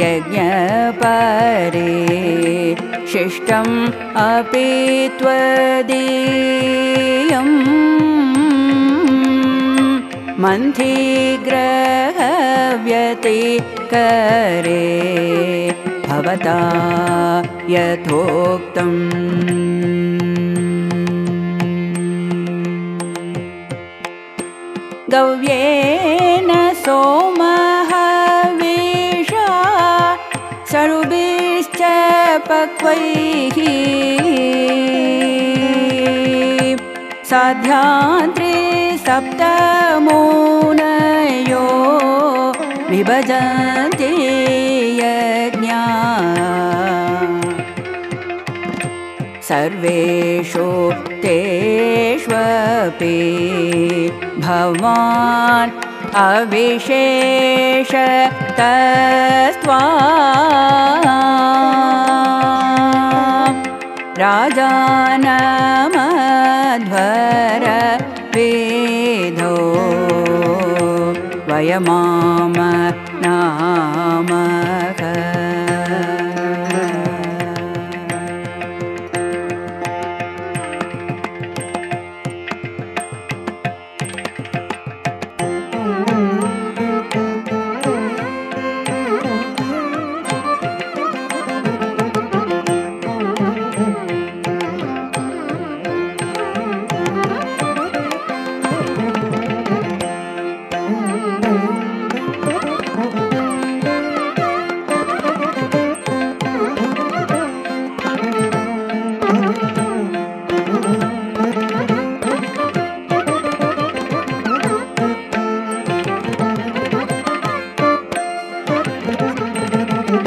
यज्ञपरे शिष्टम् अपि त्वदीयम् मन्थिग्रहव्यति करे भवता यथोक्तम्। गव्येन सोमः पक्वैः साध्यान्त्रे सप्तमोनयो विभजन्ति यज्ञा। सर्वेषु तेष्वपि भवान् अविशेषतस्त्वा राजानमध्वर वेधो वयमाम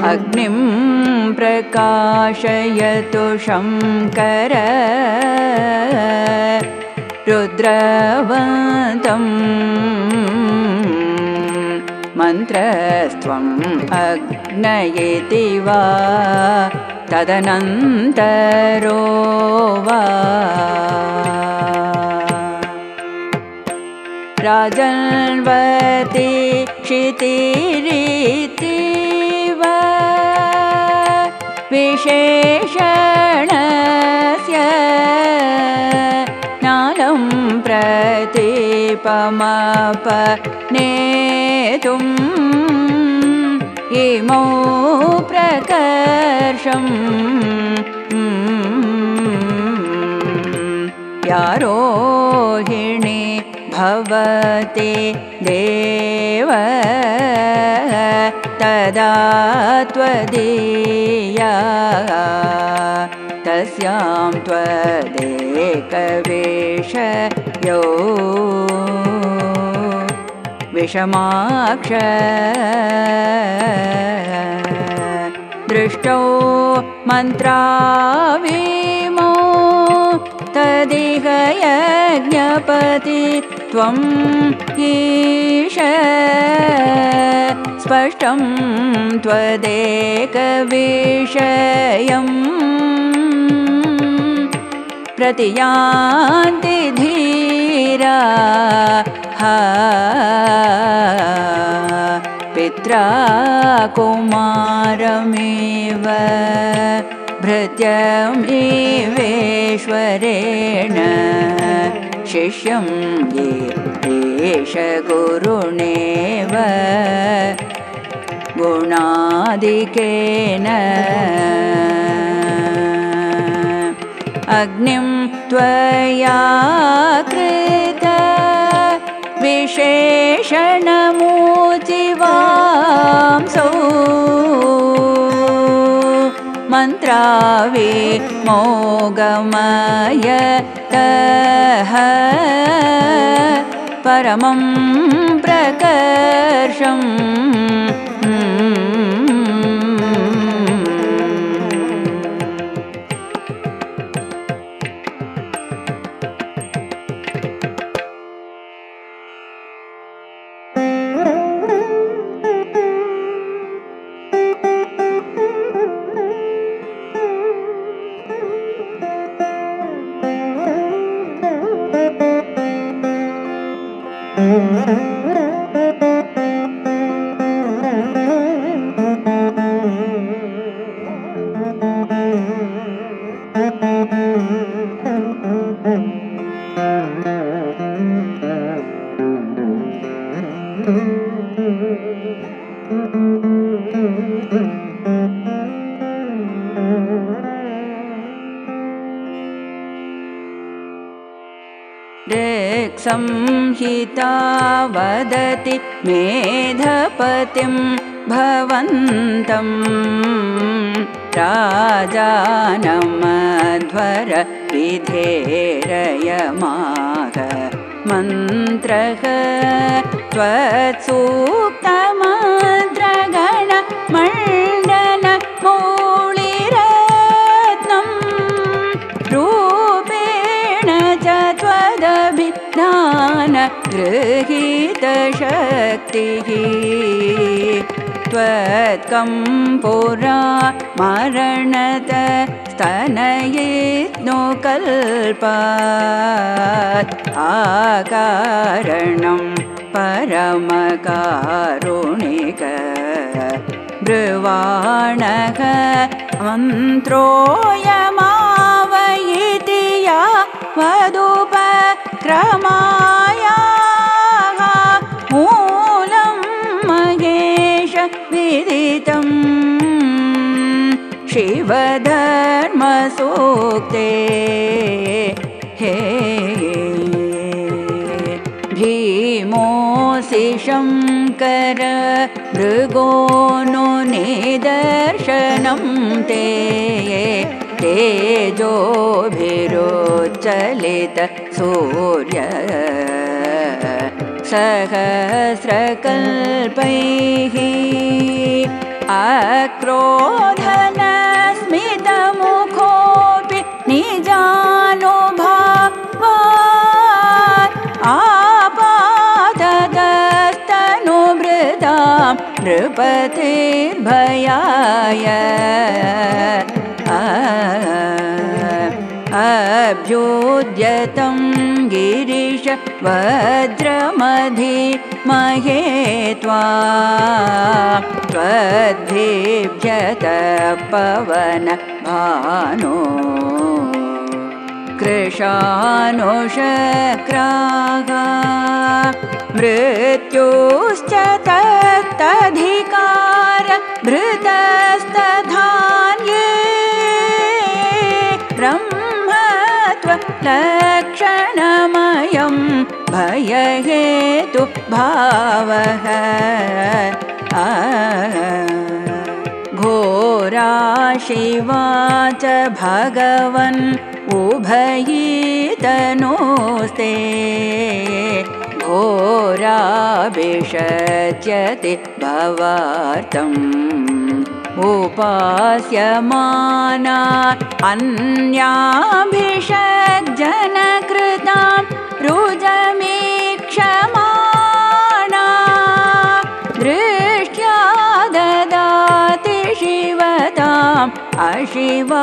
अग्निं प्रकाशयतु शङ्कर। रुद्रवन्तम् मन्त्रस्त्वम् अग्नयेति वा तदनन्तरो वा। राजन्वति क्षितिरितिव विशेषणस्य नालं प्रतिपमपनेतुम् इमौ प्रकर्षम् यारोहिणी भवते देव तदा त्वदीया तस्यां त्वदेकवेशयो विषमाक्ष। दृष्टौ मन्त्राविमो तदिह यज्ञपति त्वं ईश स्पष्टं त्वदेकविषयम् प्रतियान्ति धीरा पित्रा कुमारमेव भृत्यमिवेश्वरेण शिष्यं ये गुरुणेव गुणादिकेन। अग्निं त्वया कृत विशेषणमूचिवांसौ मन्त्रावि मोगमयतः परमं प्रकर्षम् संहिता वदति मेधपतिं भवन्तम् राजानमध्वर विधेरयमाग मन्त्रः त्वत्सूक्तमन्त्रगण गृहीतशक्तिः। त्वत्कं पुरा मरणत स्तनयित्नो कल्पात्। आकारणं परमकारुणिक। ब्रुवाणः मन्त्रोऽयमावयिति या वदुपक्रमायाः शिवधर्मसूक्ते। हे भीमोऽसि शङ्कर मृगो नो निदर्शनं ते। तेजोभिरोच्चलित सूर्य सहस्रकल्पैः अक्रोधनस्मितमुखोऽपि निजानुभावात्। आपादस्तनुभृतां नृपतिर्भयाय अभ्युद्यतं गिरिश वज्रमधि महे त्वा त्वद्भिभ्यत पवन भानो। कृशानुशक्रागा मृत्युश्च तत्तधिकार भृतस्तधान्ये भयहेतु भावः च भगवन् उभयीतनोस्ते। घोराभिषज्यति भवार्तम्। उपास्यमाना अन्याभिषज्जनकृतां रुजमीक्षमाणा अशिवात्मनोऽपि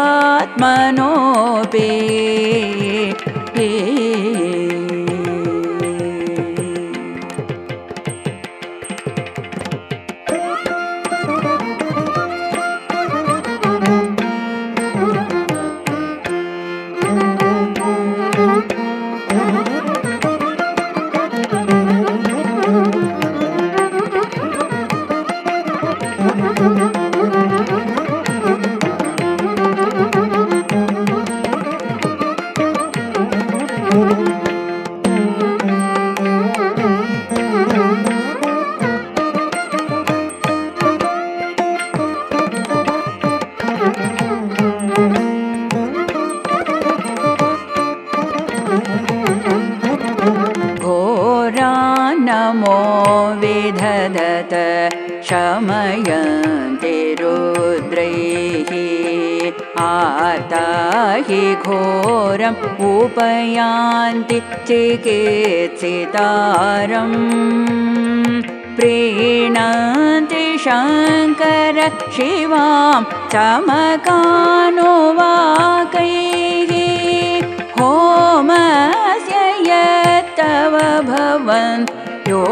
हि घोरम् उपयान्ति चिकित्सितारम्। प्रीणन्ति शङ्कर शिवां चमकानुवाकैः होमस्य यत्तव भवन् यो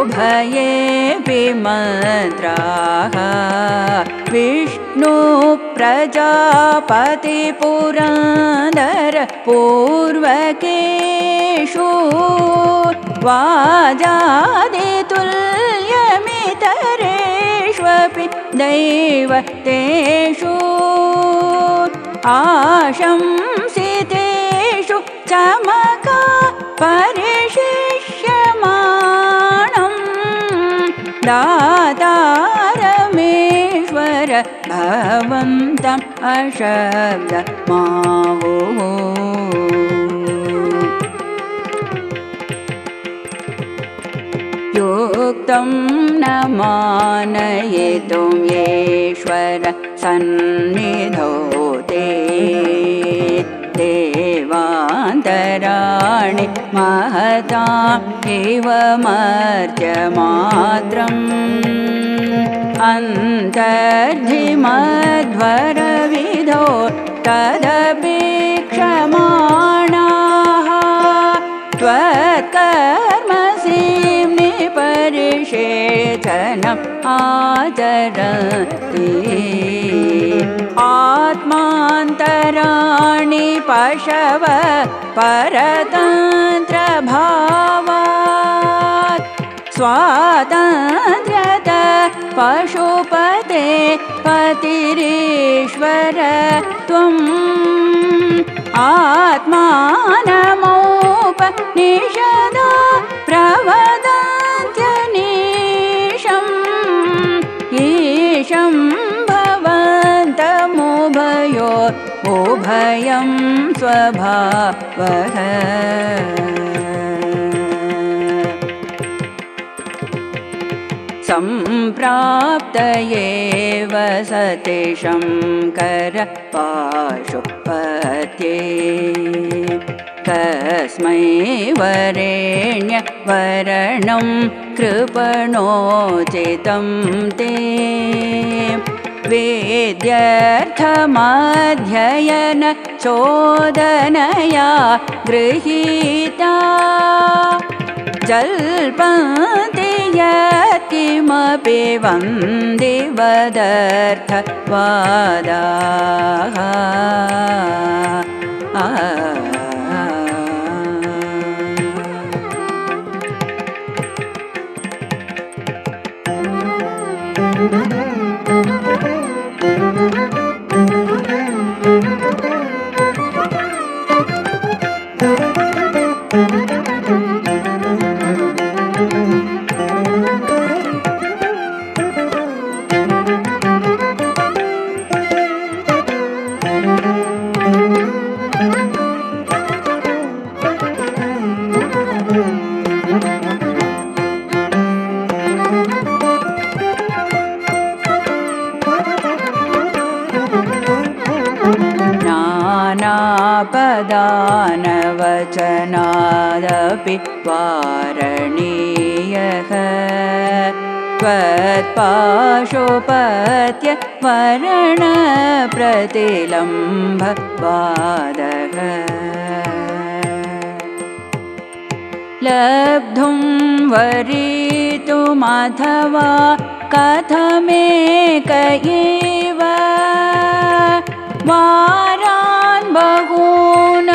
मन्त्राः विष्णु विष्णु प्रजापतिपुरन्दर पूर्वकेषु वाजादितुल्यमितरेष्वपि दैवतेषु आशंसितेषु चमका परिशिष्यमाणम् भवन्तम् अशब्द युक्तं न मानयितुं येश्वर सन्निधौ ते। देवान्तराणि महता इव मर्त्यमात्रम् अन्तर्धिमध्वरविधो तदपि क्षमाणाः। त्वत्कर्मसिंनि परिषेचनम् आचरति। आत्मान्तराणि पशव परतन्त्रभावात्। स्वातन्त्र्यत पशुपते पतिरीश्वर त्वम्। आत्मानमोपनिषदा प्रवदन्त्यनीशम्। ईशं भवन्तमुभयो उभयं स्वभावः सम्प्राप्तये वसतिशं करपाशुपत्ये कस्मै वरेण्य वरणं कृपणोचितं ते। वेद्यर्थमध्ययन चोदनया गृहीता यत्किमपि वन्दे वदर्थवादाः नानापदानवचनादपि वारणीयः। त्वत्पाशोपत्य वरणप्रतिलम्भवादः लब्धुं वरितुमथवा कथमेक एव वारान् बहूनपि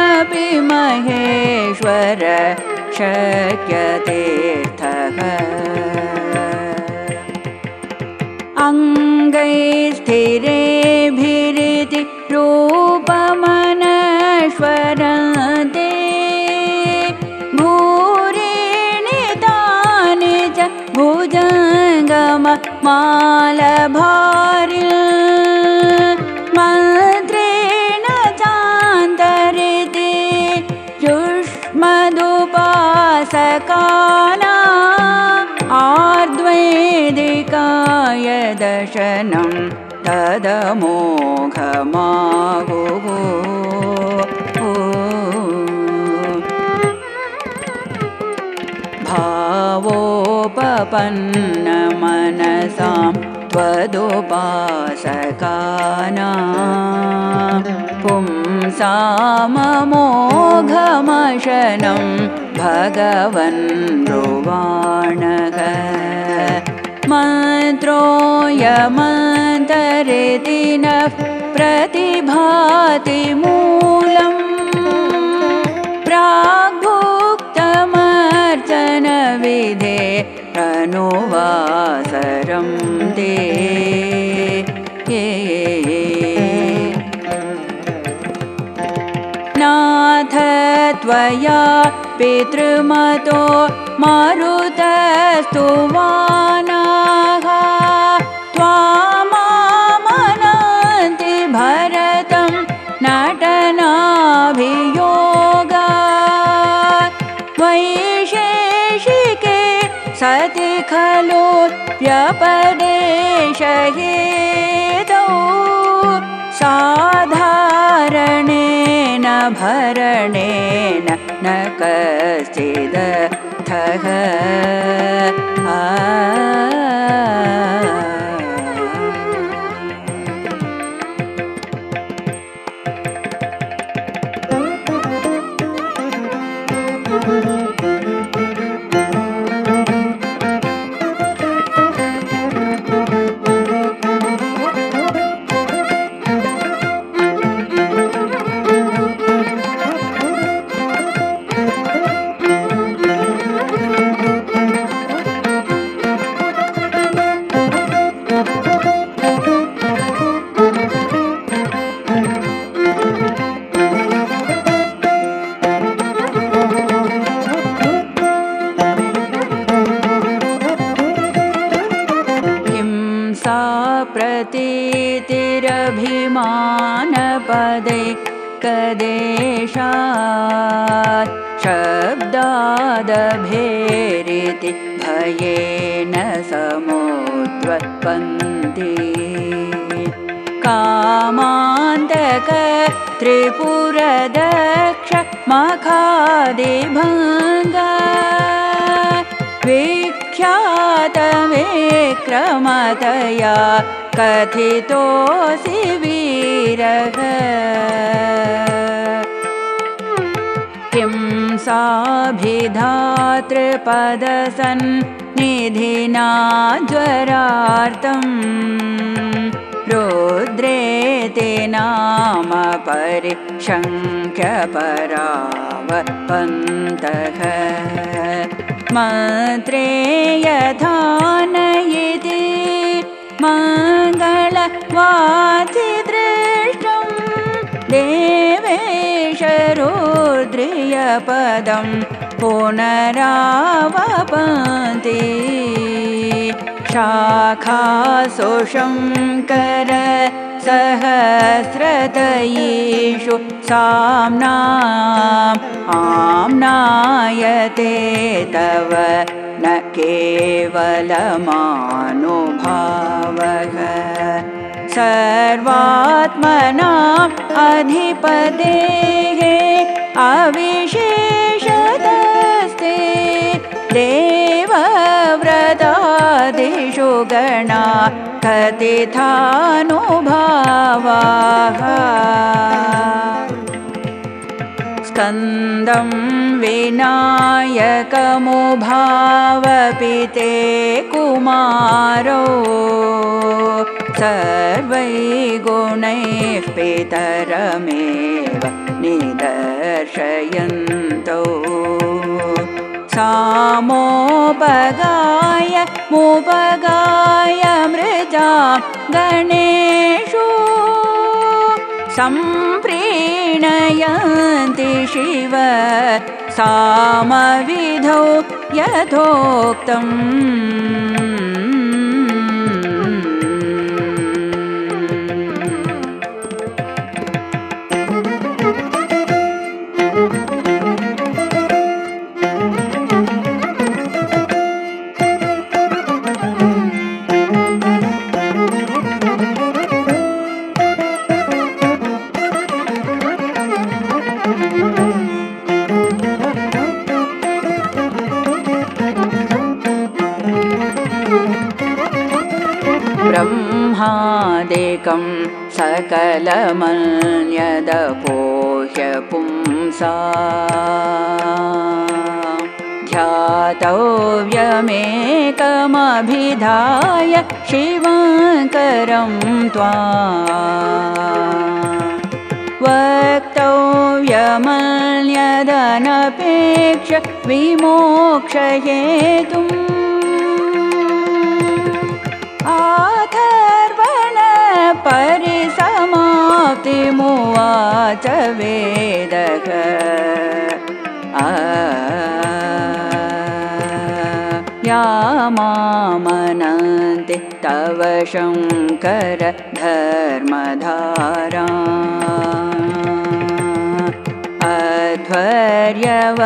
महेश्वर शक्यतीर्थः। अङ्गैस्थिरेभिरिति रूपमनश्वरते भूरीणि तानि च भुजङ्गममालभारि मन्त्रेण युष्मदुपासकाना आर्द्वैदिकाय दशनं तदमोघमाहुः भावोपपन्नमनसां त्वदुपासकाना पुंसाममोघमशनं भगवन् रुवाणः। मन्त्रोऽयमन्तरिति नः प्रतिभाति मूलम् प्राग्भुक्तमर्चनविधे अनुवासरं दे नाथ त्वया पितृमतो मारुतस्तुवानाः त्वामामनन्ति भरतं नटनाभियोगा। वैशेषिके सति खलु व्यपदेशहेतौ। साधारणेन भरणेन न कश्चिदर्थः कथितोऽसि वीरः किं साभिधातृपदसन्निधिना ज्वरार्तम् रुद्रेति नाम परिशङ्ख्यपरावपन्तः मन्त्रे यथा नयिति मङ्गलवाचिदृष्टं देवेश रुद्रियपदं पुनरावपन्ति। शाखासु शङ्कर सहस्रतयीषु साम्नाम् आम्नायते तव न केवलमानुभावः। सर्वात्मनाम् अधिपतेः अविशेषतस्ते देवव्रतादिषु गणा कथितानुभावाः स्कन्दं विनायकमुभावपि ते कुमारो सर्वैर्गुणैः पितरमेव निदर्शयन्तौ। सामोपगाय मुपगाय मृजा गणेषु सम्प्रीणयन्ति शिव सामविधौ यथोक्तम् सकलमन्यदपोह्य पुंसा ध्यातव्यमेकमा नाभिधाय शिवकरं त्वा। वक्तव्यमन्यदनपेक्ष विमोक्षहेतुम् परिसमाप्तिमुवाच वेदः। या मामनन्ति तव शङ्कर धर्मधारा। अध्वर्यव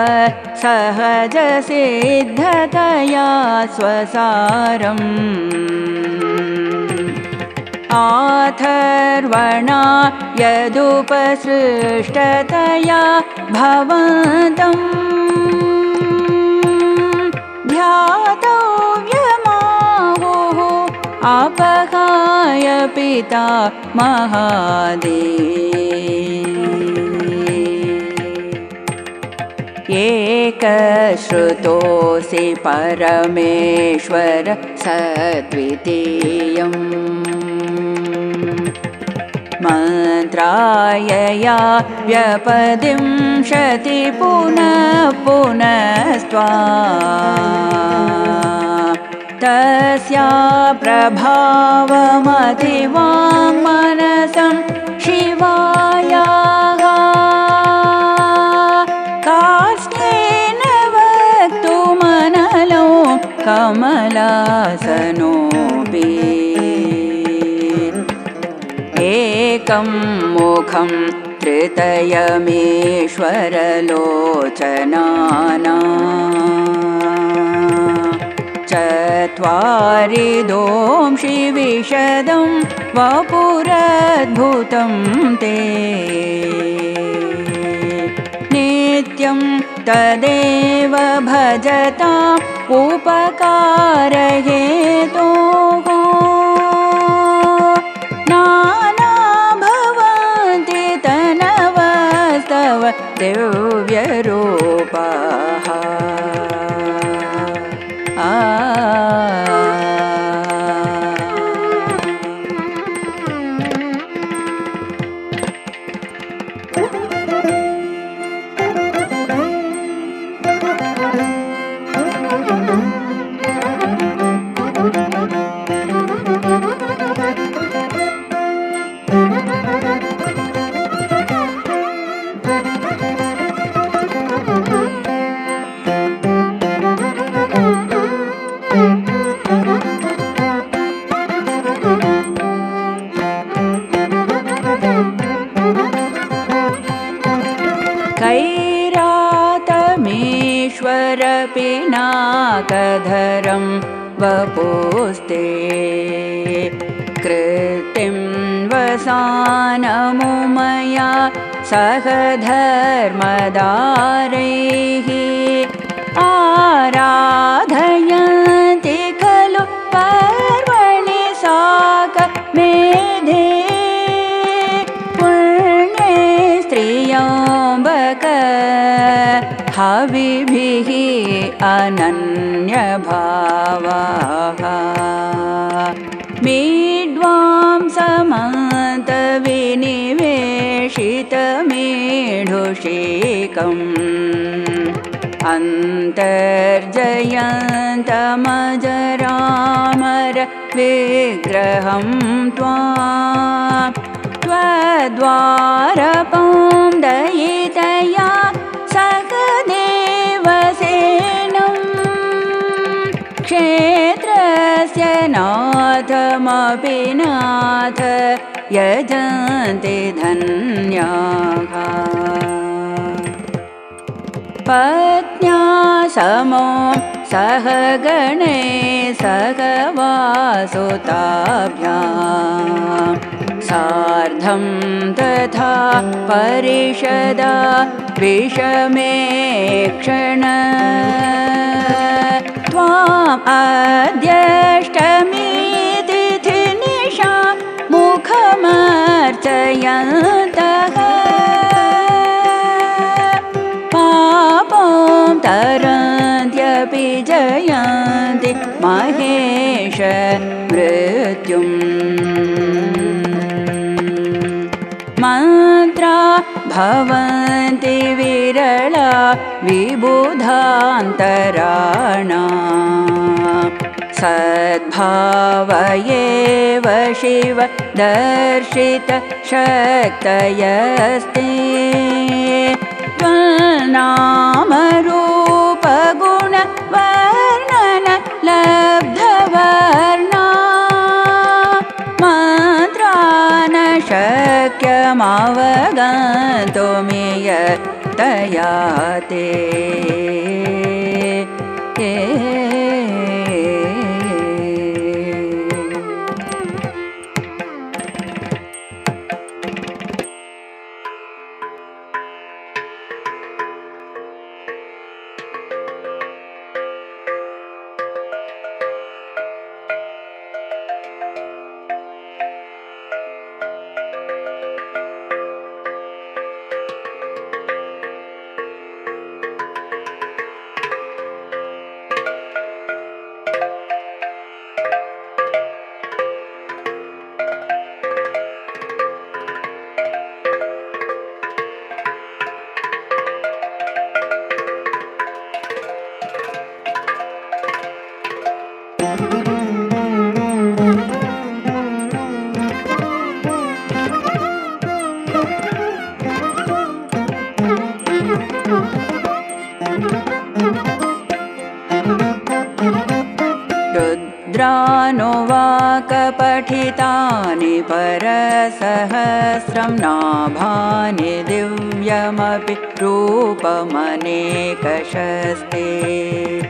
सहजसिद्धतया स्वसारम् आथर्वणा यदुपसृष्टतया भवन्तम् ध्यातव्यमाहुः अपहाय पिता महादे एकश्रुतोऽसि परमेश्वर सद्वितीयम् मन्त्रायया व्यपदिं शति पुनः पुनस्त्वा। तस्या प्रभावमतिवाङ्मनसं शिवायाः। काष्ठेन वक्तुमनलो कमलासनोऽपि एकं मुखं त्रितयमेश्वरलोचनाना चत्वारि दोंषि विशदं वपुरद्भुतं ते। नित्यं तदेव भजताम् उपकारहेतोः वपुस्ते कृतिं वसानमुमया सह धर्मदारैः। आराधयन्ति खलु पर्वणि साक मेधे हविभिः अनन्यभावाः। मीड्वांसमन्तविनिवेशितमेढुषेकम्। अन्तर्जयन्तमजरामर विग्रहं त्वा। त्वद्वारपं नाथमपि नाथ यजन्ति धन्याः। पत्न्या समो सह गणे सह वासुताभ्यां। सार्धं तथा परिषदा विषमे क्षण। त्वाम् अद्यष्टमी तिथिनिशा मुखमर्चयन्तः। पापं तरन्त्यपि जयन्ति महेश मृत्युम्। मन्त्रा भवन्ति विरला विबुधान्तराणा सद्भावयेव शिव दर्शितशक्तयस्ते त्वन्नामरूपगुणवर्णन लब्धवर्णा। मन्त्रा न शक्यमवगन्तुमि यत्तया ते रूपमनेकशस्ते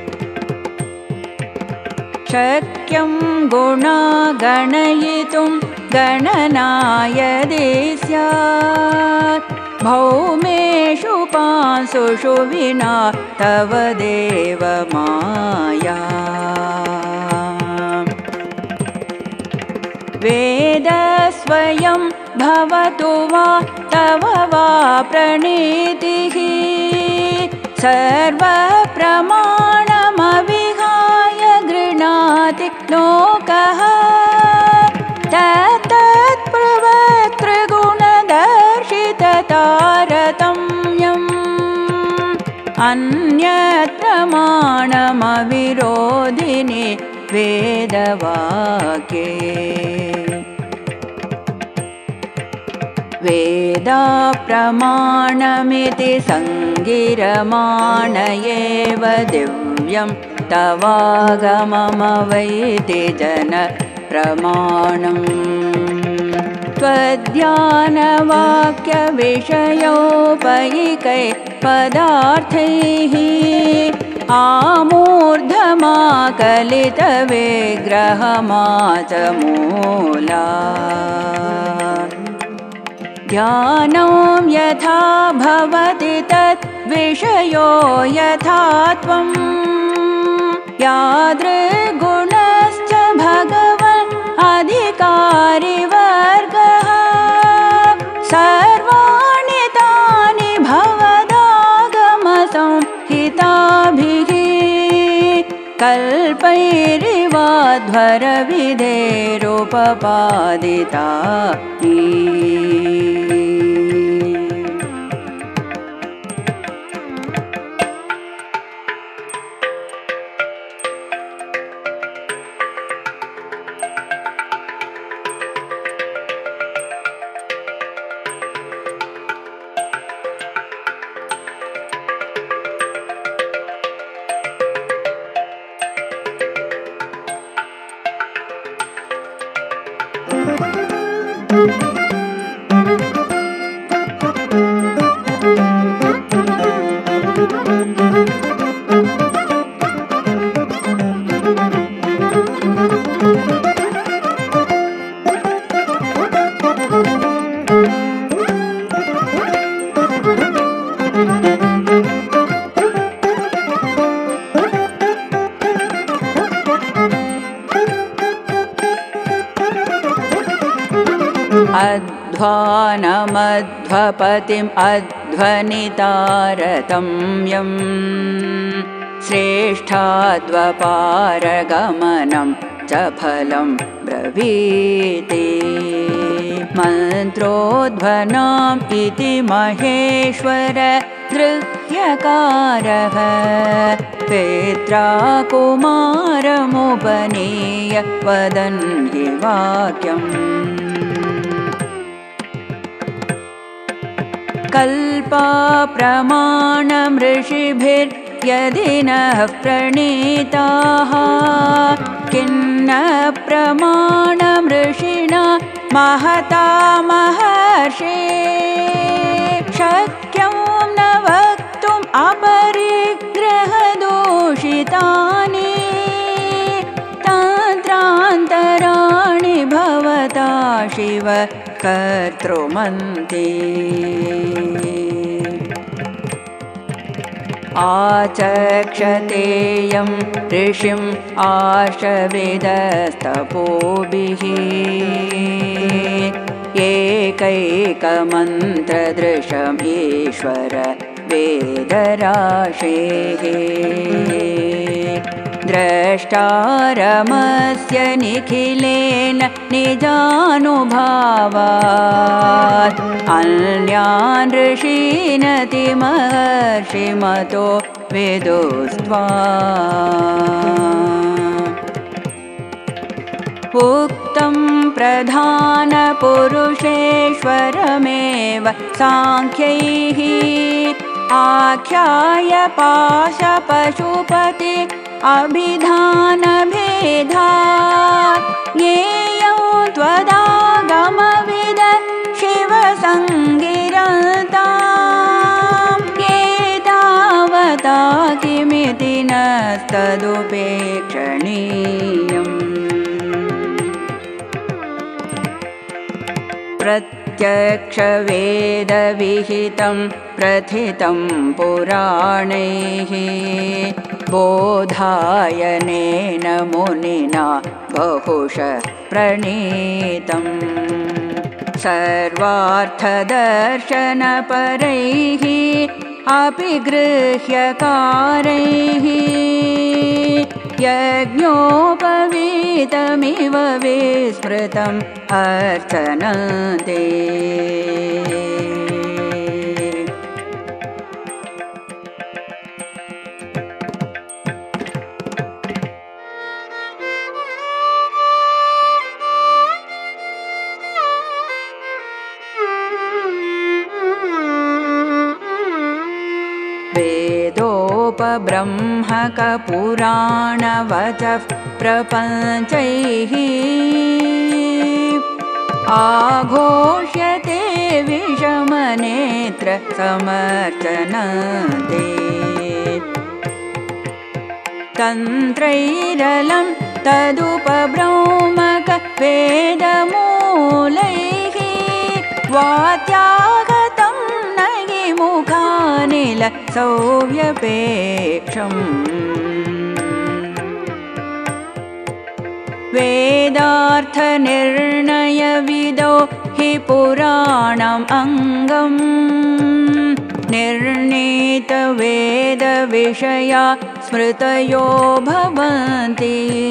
शक्यं गुणा गणयितुं गणनाय स्यात्। भौमेषु पांसुषु विना तव देव माया। वेदस्वयं भवतु वा तव वा प्रणीतिः सर्वप्रमाणमविहाय गृह्णाति लोकः। तत्तत्प्रवक्तृगुणदर्शिततारतम्यम्। अन्यप्रमाणमविरोधिनि वेदवाक्ये। वेदाप्रमाणमिति सङ्गिरमाण एव दिव्यं तवागममवैति जनप्रमाणम् त्वद्यानवाक्यविषयोपैकै पदार्थैः आमूर्धमाकलितविग्रहमाचमूला। ध्यानं यथा भवति तत् विषयो यथा त्वं। यादृगुणश्च भगवन् अधिकारिवर्गः सर्वाणि तानि भवदागमसंहिताभिः। कल्पैरिवाध्वरविधेरुपपादिता अध्वानमध्वपतिम् अध्वनितारतम्यम् श्रेष्ठाद्वपारगमनं च फलं ब्रवीति। मन्त्रोध्वनाम् इति महेश्वर दृह्यकारः। पेत्रा कुमारमुपनीय वदन् हि वाक्यम् कल्पाप्रमाणमृषिभिर्यदि नः प्रणीताः किन्न प्रमाणमृषिणा महता महर्षे। शक्यं न वक्तुम् अपरिग्रहदूषितानि। तन्त्रान्तराणि भवता शिव कर्तृमन्ति। आचक्षतेयं ऋषिम् आशविदस्तपोभिः। एकैकमन्त्रदृशमीश्वर वेदराशेः। द्रष्टारमस्य निखिलेन निजानुभावात् अन्यान् ऋषीनतिमहर्षिमतो विदुस्त्वा उक्तं प्रधानपुरुषेश्वरमेव साङ्ख्यैः आख्याय पाशपशुपति अभिधानभेधा ज्ञेयौ शिवसङ्गिरता एतावता किमिति नस्तदुपेक्षणीयम् प्रत्यक्षवेदविहितं प्रथितं पुराणैः बोधायनेन मुनिना बहुश प्रणीतं सर्वार्थदर्शनपरैः अपि गृह्यकारैः यज्ञोपवीतमिव विस्मृतम् अर्चनते वेदोपब्रह्मकपुराणवचः प्रपञ्चैः आघोष्यते विषमनेत्र समर्चनते। तन्त्रैरलं तदुपब्रह्मकवेदमूलैः हि सौव्यपेक्षम्। वेदार्थनिर्णयविदो हि पुराणम् अङ्गम्। निर्णीतवेदविषया स्मृतयो भवन्ति।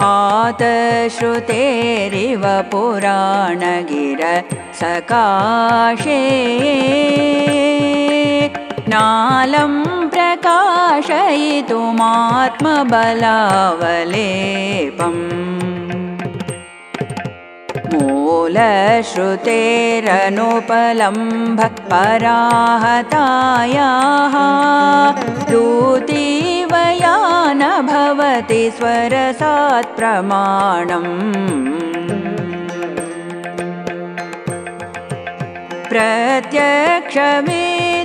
आतश्रुतेरिव पुराणगिर सकाशे नालं प्रकाशयितुमात्मबलावलेपम्। मूलश्रुतेरनुपलम्भपराहतायाः। दूतीवया न भवति स्वरसात् प्रमाणम्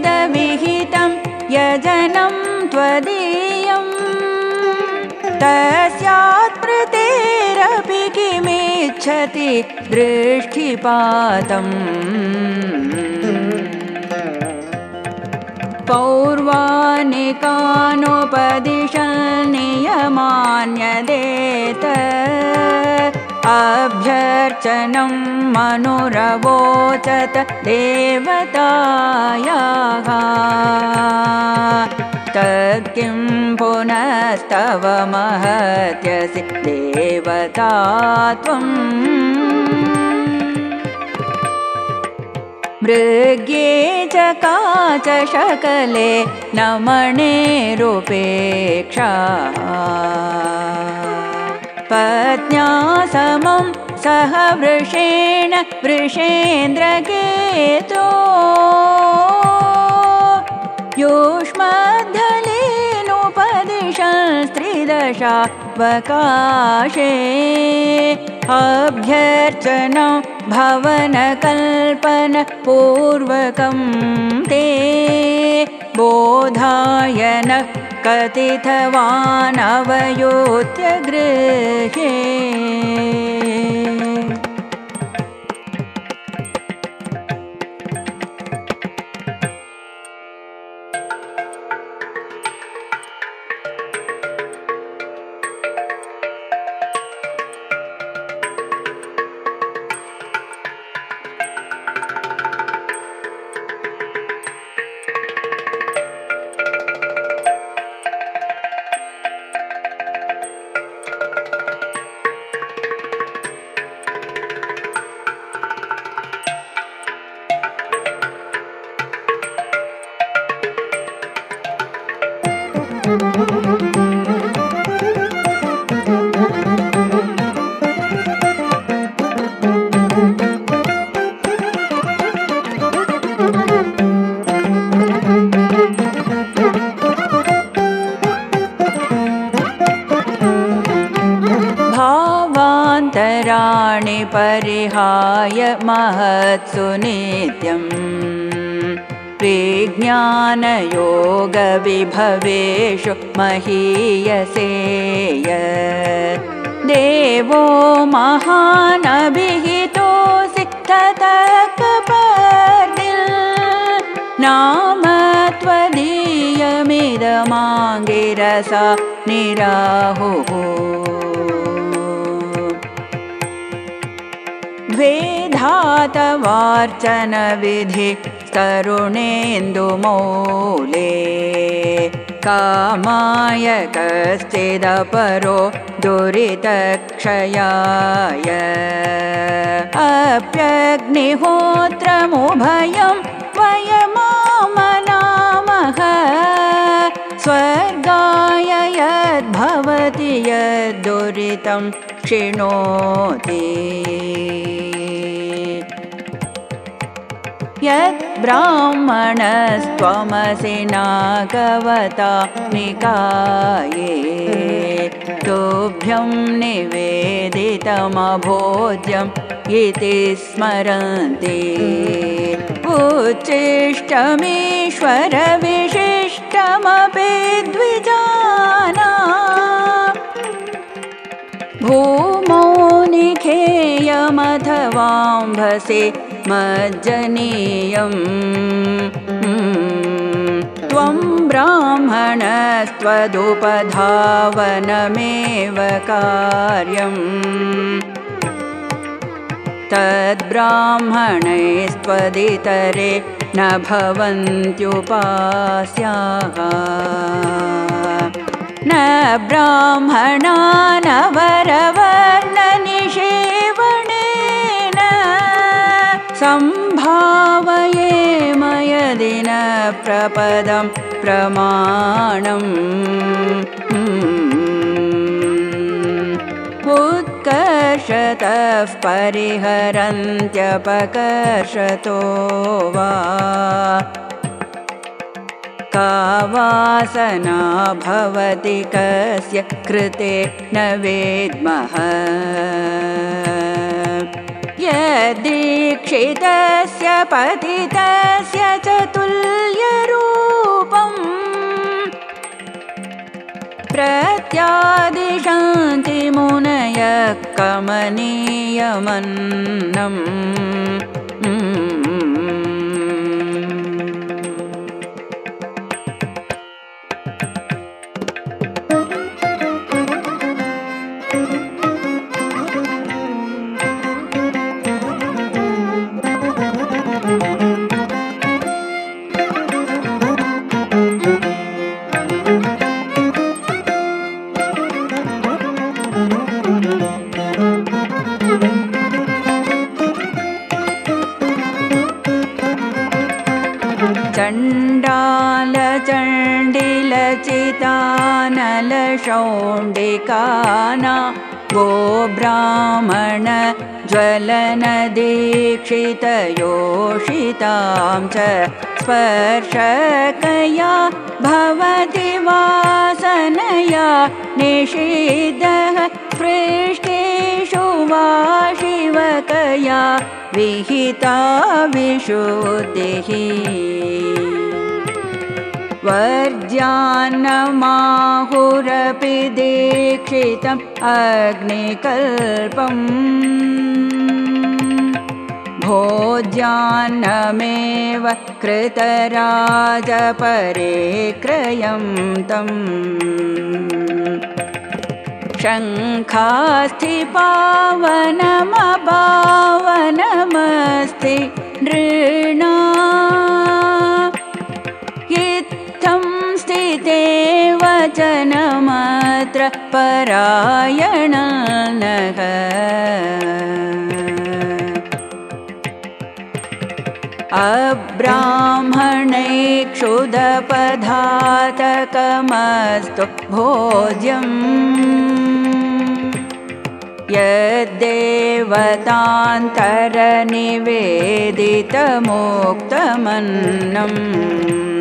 प्रत्यक्षवेदविहितं यजनं त्वदीयम्। तस्यात् प्रतेरपि किमिच्छति दृष्टिपातम्। पौर्वानिकानुपदिशन्नियमान्यदेत अभ्यर्चनं मनुरवोचत देवतायाः। तत् किं पुनस्तव महत्यसि देवता त्वम् मृग्ये च काच शकले नमणेरुपेक्षा पत्न्या समं सह वृषेण वृषेन्द्रकेतो। युष्मद्धलेनुपदिशस्त्रिदशावकाशे अभ्यर्चनं भवनकल्पनपूर्वकं ते। बोधायन कथितवानवयोत्यगृहे भावान्तराणि परिहाय महत्सु नित्यम्। विज्ञानयोगविभवेषु महीयसेय देवो महानभिहितोऽसि ततकपर्दिल् नाम त्वदीयमिदमाङ्गिरसा निराहुः द्वेधातवार्चनविधि तरुणेन्दुमौले कामाय कश्चिदपरो दुरितक्षयाय। अप्यग्निहोत्रमुभयं वयमामनामः स्वर्गाय यद्भवति यद्दुरितं क्षिणोति यद्ब्राह्मणस्त्वमसि नागवता निकाये। तुभ्यं निवेदितमभोज्यम् इति स्मरन्ति। उच्चिष्टमीश्वरविशिष्टमपि द्विजाना। भूमौ निखेयमथवाम्भसि मज्जनीयम्। त्वं ब्राह्मणस्त्वदुपधावनमेव कार्यम्। तद्ब्राह्मणैस्त्वदितरे न भवन्त्युपास्याः। न ब्राह्मणा न वरवर्णनिषेवणेन प्रपदं प्रमाणम् उत्कर्षतः परिहरन्त्यपकर्षतो वा। का वासना भवति कस्य कृते न वेद्मः। यदीक्षितस्य पतितस्य च तुल्यरूपम् प्रत्यादिशन्ति मुनयः कमनीयमन्नम् बालचण्डिलचितानलशौण्डिकाना गोब्राह्मण ज्वलनदीक्षितयोषितां च स्पर्शकया भवति वासनया निषिद्धः पृष्टेषु वा शिवकया विहिता विशुद्धिः वर्ज्यान्नमाहुरपि दीक्षितम् अग्निकल्पम्। भोज्यान्नमेव कृतराजपरिक्रयं तम्। शङ्खास्थि पावनमपावनमस्ति नृणा इत्थं स्थिते वचनमात्र परायणनः? अब्राह्मणे क्षुदपधातकमस्तु भोज्यम्। यद्देवतान्तरनिवेदितमुक्तमन्नम्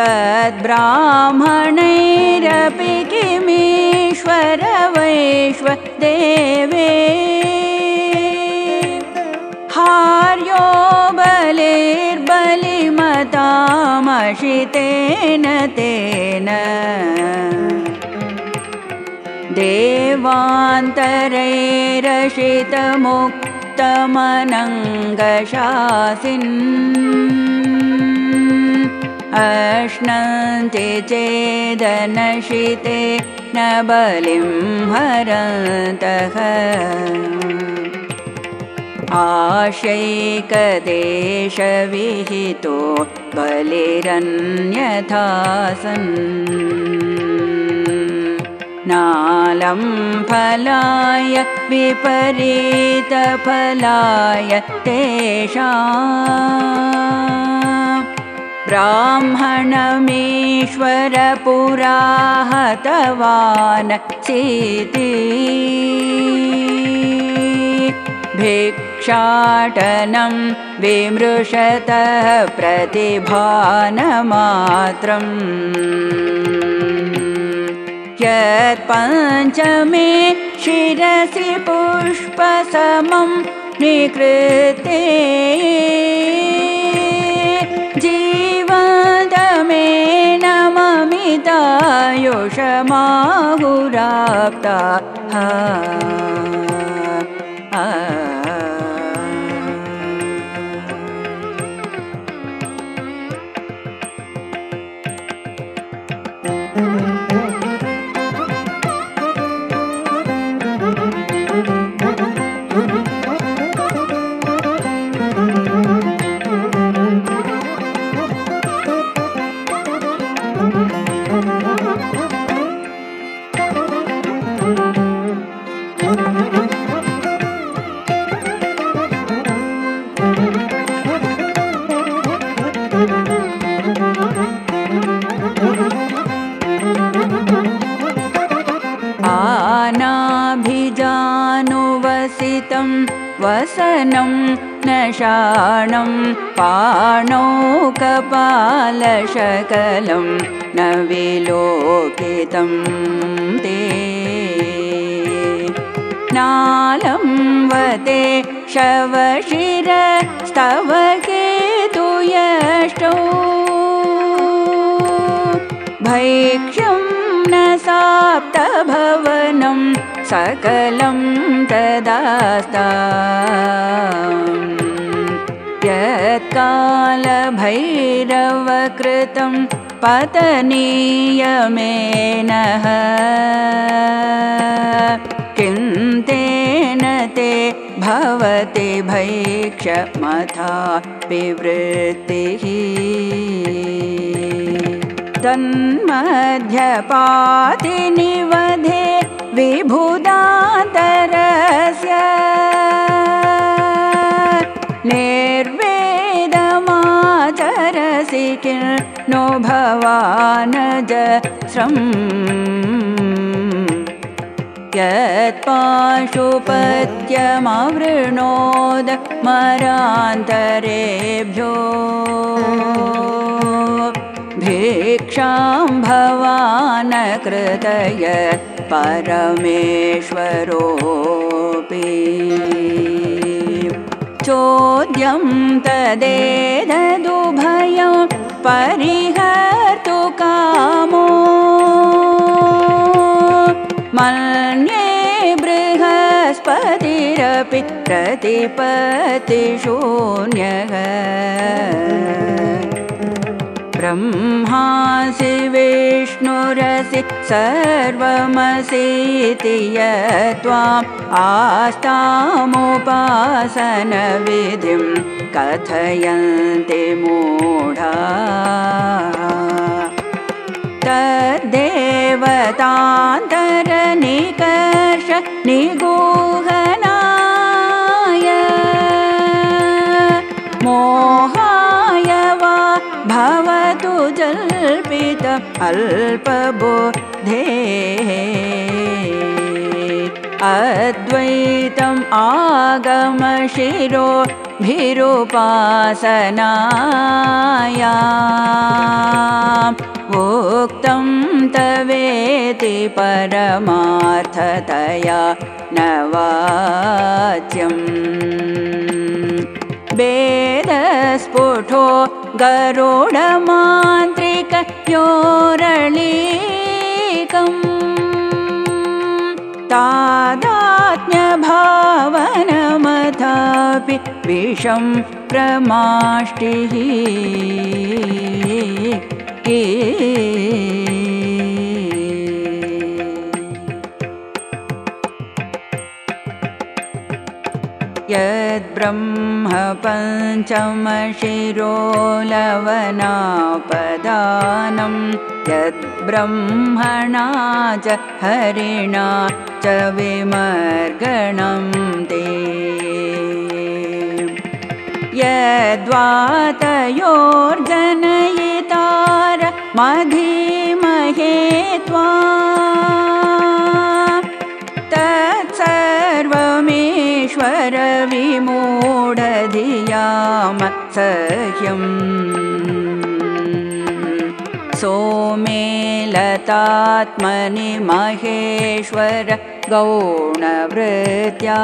तद्ब्राह्मणैरपि किमीश्वर वैश्व देवे हार्यो बलिर्बलिमतामशितेन तेन। देवान्तरैरशितमुक्तमनङ्गशासिन् अश्नन्ति चेदनशिते न बलिं हरन्तः। आशैकदेशविहितो बलिरन्यथासन्। नालं फलाय विपरीतफलाय तेषा ब्राह्मणमीश्वरपुराहतवान् सीति। भिक्षाटनं विमृशतः प्रतिभानमात्रम्। यत्पञ्चमे शिरसि पुष्पसमं निकृते नममितायुषमाहुराप्ता वसनं नशाणं पाणौकपालशकलं न विलोकितं ते। नालं वते शवशिरस्तव केतु यष्टौ। भैक्ष्यं न साप्तभवनं सकलं तदास्ता यत्कालभैरवकृतं पतनीयमेनः। किं तेन ते भवति भैक्षमथा विवृत्तिः तन्मध्यपातिनिवधे विभुदान्तरस्य निर्वेदमाचरसि जायसि नो भवानज यत्पाशुपत्यमवृणोद मरान्तरेभ्यो भिक्षां भवान् कृतय परमेश्वरोऽपि। चोद्यं तदेदुभयं परिहर्तु कामो। मन्ये बृहस्पतिरपि प्रतिपतिशून्यः ब्रह्मासि विष्णुरसि सर्वमसीति यत्त्वाम् आस्तामुपासनविधिं कथयन्ति मूढा। तद्देवतान्तरनिकर्ष निगूहनाय जल्पित अल्पबुद्धे अद्वैतम् आगमशिरो भिरुपासनाया उक्तं तवेति परमार्थतया नवाच्यम् वेदस्फुटो गरुडमान्त्रिकयोरलीकम् तादात्म्यभावनमथापि विषं प्रमाष्टिः यद्ब्रह्म पञ्चमशिरोलवनापदानं यद्ब्रह्मणा च हरिणा च विमर्गणं ते। यद्वातयोर्जनयितार मधीमहे त्वा तत्सर्वमेश्वरविमूढधियामत्सह्यम् सोमेलतात्मनि महेश्वर गौणवृत्या।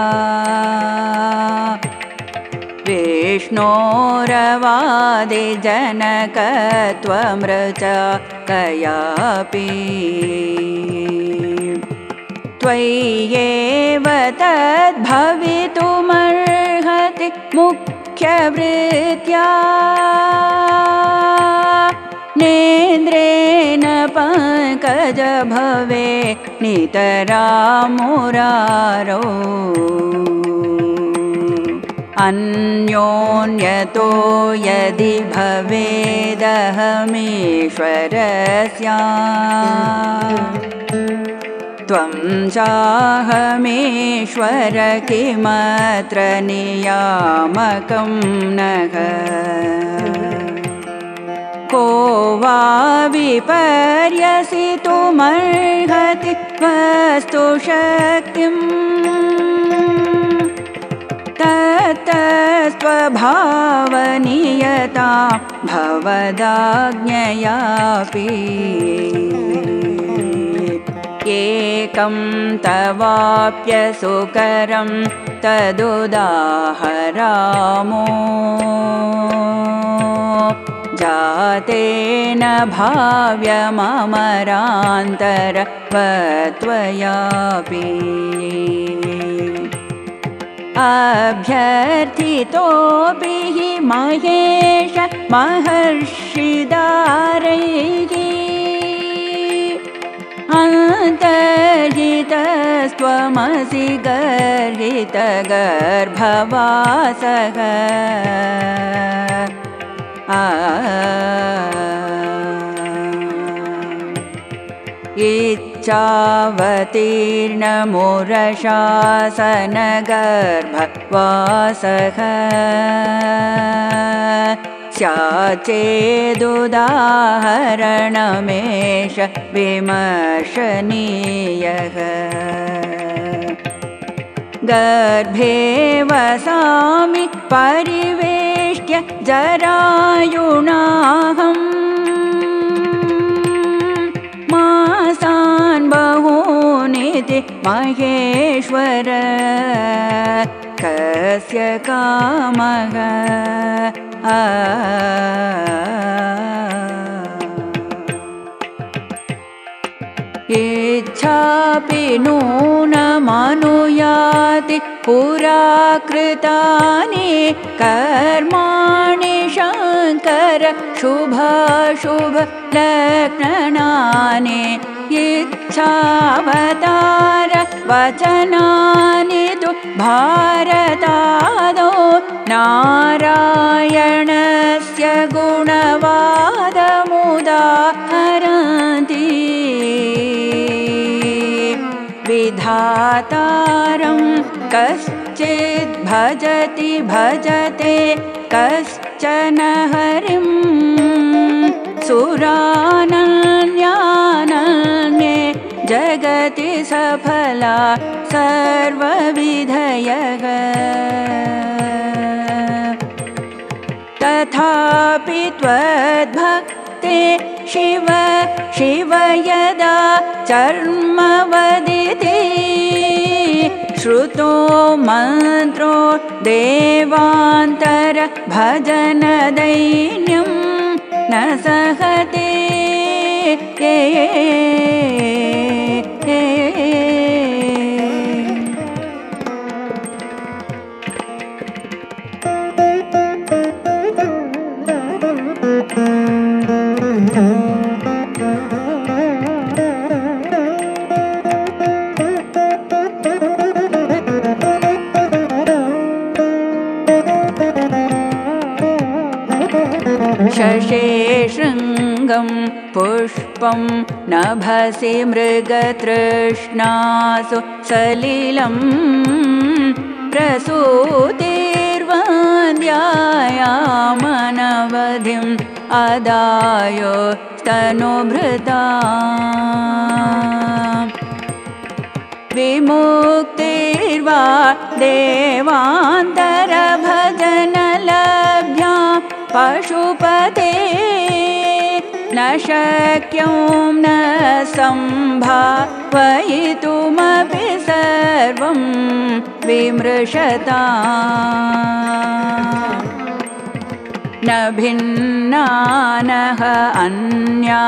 विष्णोरवादिजनकत्वमृच कयापि त्वय्येव तद्भवितुमर्हति मुख्यवृत्या नेन्द्रेण पङ्कज भवे नितरामुरारो। अन्योन्यतो यदि भवेदहमीश्वरस्या त्वं चाहमेश्वर किमत्र नियामकं नः? को वा विपर्यसितुमर्हति वस्तु शक्तिम्? तत्तस्त्वभावनीयता भवदाज्ञयापि एकं तवाप्यसुकरं तदुदाहरामो। जातेन भाव्यममरान्तरत्वयापि। अभ्यर्थितोऽपि हि महेश महर्षिदारैः अन्तर्जितस्त्वमसि गर्हितगर्भवासः आ। इच्छावतीर्णमुरशासनगर्भवासः स्याचेदुदाहरणमेष विमर्शनीयः। गर्भे वसामि परिवेष्ट्य जरायुणाहम्। मासान् बहूनिति महेश्वर। कस्य कामः इच्छापि नूनमनुयाति पुरा कृतानि कर्माणि शङ्कर शुभाशुभ लग्नानि इच्छावतार वचनानि भारतादो नारायणस्य गुणवादमुदाहरन्ति। विधातारं कश्चिद् भजति भजते कश्चन हरिं सुरानन्यानन्ये जगति सफला सर्वविधयः तथापि त्वद्भक्ते शिव शिव यदा चर्म वदिति श्रुतो मन्त्रो देवान्तर भजनदैन्यं न सहते शशे शृङ्गं पुष्पं नभसि मृगतृष्णासु सलिलं प्रसूतिर्वन्द्यायामनवधिम् अदाय तनुभृता विमुक्तिर्वा देवान्तरभजनलभ्या पशुपते न शक्यं न सम्भावयितुमपि सर्वं विमृशता न भिन्नानः अन्यानलमुदनिधे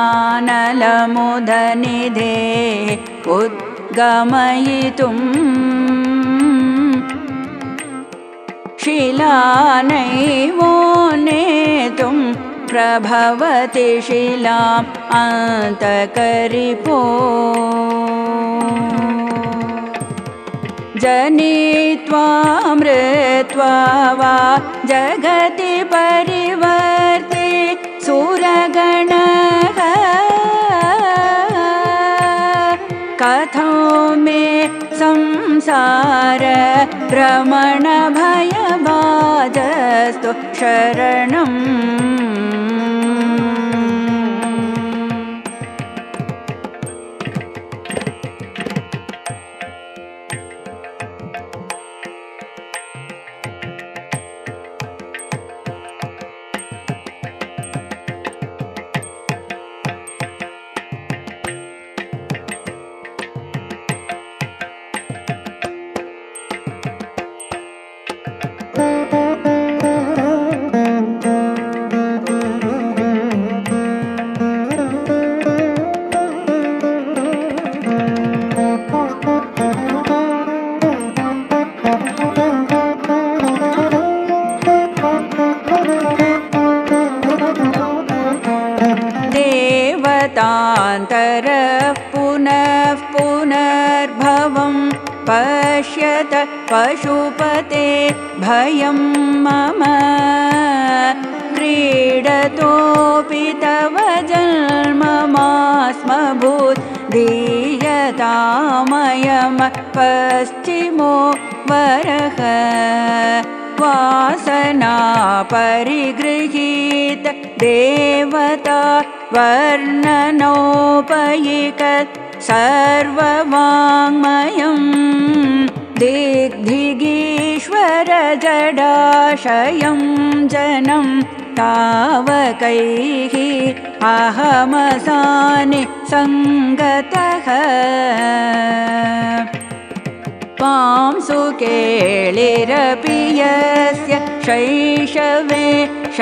उद्गमयितुम् शिलानैवो नेतुं प्रभवति शिलाम् अन्तकरिपो। जनित्वा मृत्वा वा जगति परिवर्ते संसार भ्रमणभयबाजस्तु शरणम्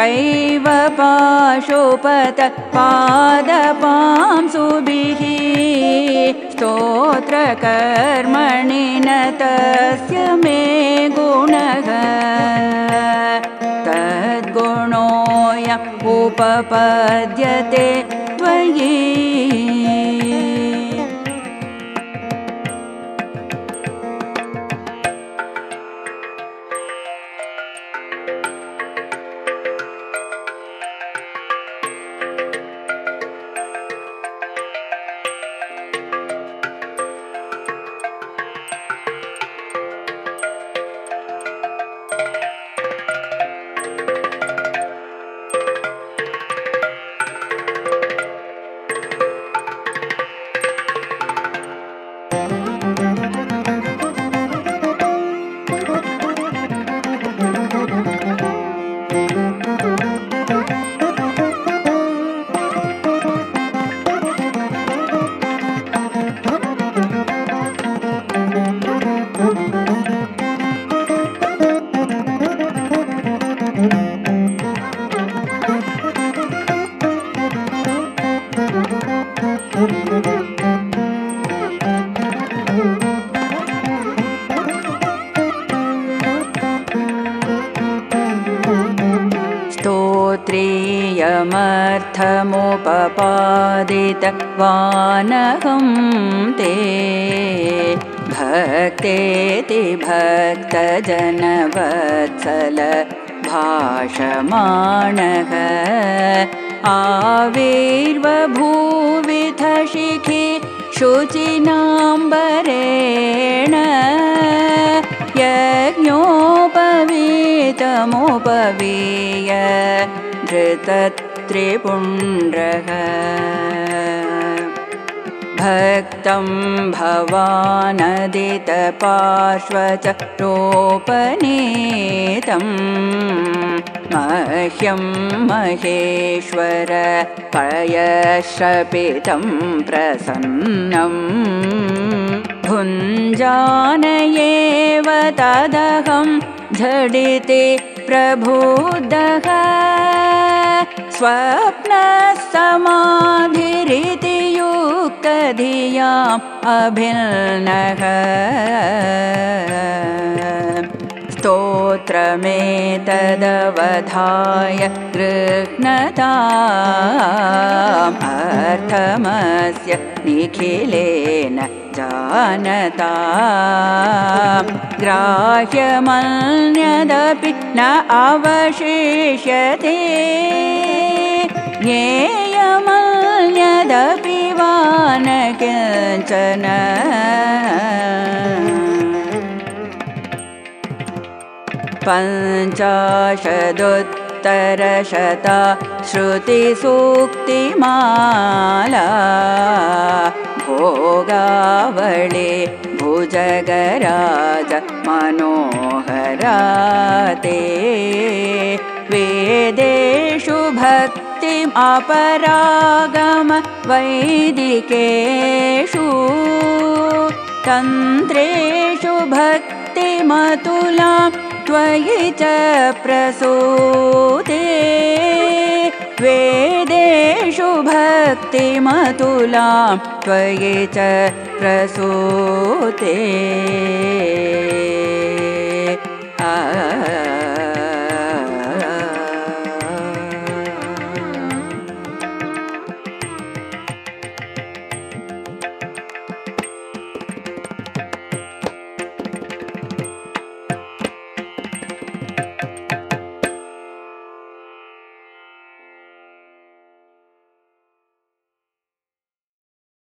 शैव पाशुपत पादपांसुभिः स्तोत्रकर्मणि न तस्य मे गुणः। तद्गुणोय उपपद्यते त्वयि पयश्रपितं प्रसन्नम् भुञ्जानयेव तदहं झटिति प्रभुदः। स्वप्नसमाधिरिति युक्तधियाम् अभिन्नः स्तोत्रमेतदवधाय गृह्णतामर्थमस्य निखिलेन जानता ग्राह्यमन्यदपि न अवशिष्यते ज्ञेयमन्यदपि वा न किञ्चन पञ्चाशदुत्तरशता श्रुतिसूक्तिमाला भोगावळे भुजगराज मनोहराते। वेदेषु भक्तिम् अपरागम वैदिकेषु। तन्त्रेषु भक्तिमतुलां त्वयि च प्रसूते। वेदेषु भक्तिमतुलां त्वयि च प्रसूते। आ